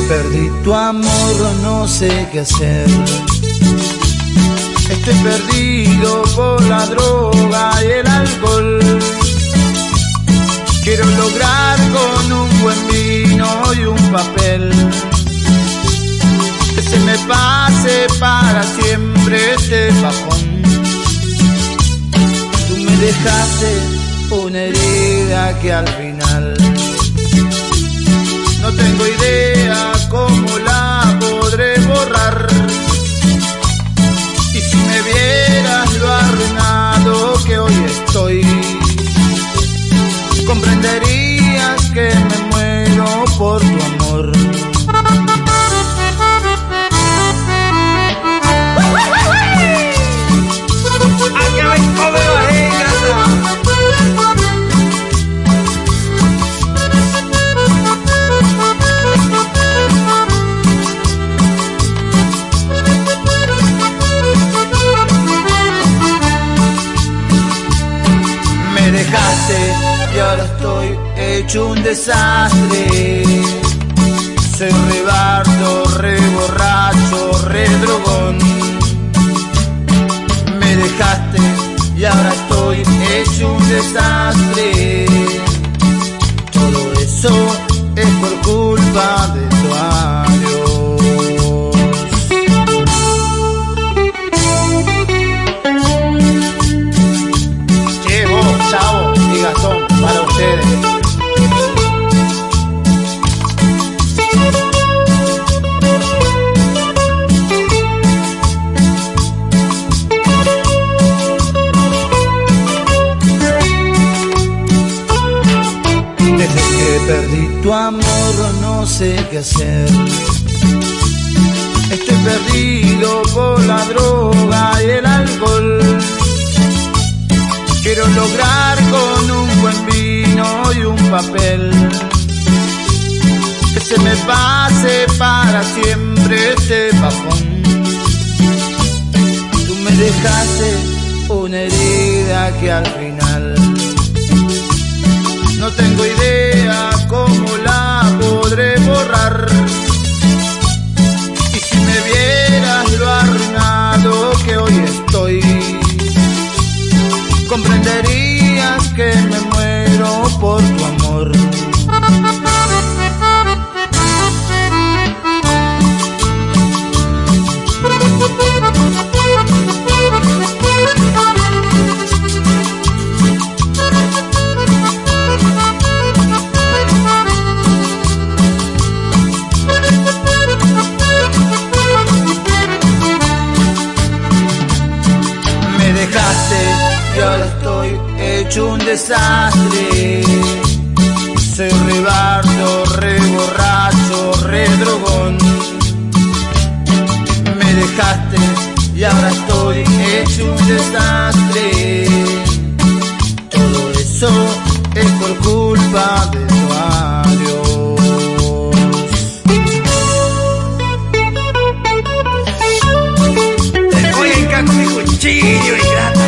perdí tu amor, no sé qué hacer. Estoy perdido por la droga y el alcohol. Quiero lograr con un buen vino y un papel que se me pase para siempre este bajón. Tú me dejaste una herida que al final no tengo idea ahora estoy hecho un desastre. Soy rebardo, re borracho, re. Me dejaste y ahora estoy hecho un desastre. Desde que perdí tu amor no sé qué hacer. Estoy perdido por la droga y el alcohol. Quiero lograr con un buen vino y un papel que se me pase para siempre este bajón. Tú me dejaste una herida que al final no tengo idea cómo la podré borrar. Y si me vieras lo arruinado que hoy estoy, comprenderías que me muero por tu amor. Hecho un desastre. Soy rebardo, re borracho, re. Me dejaste y ahora estoy hecho un desastre. Todo eso es por culpa de tu adiós. Oye, caco, mi cuchillo, ingrato.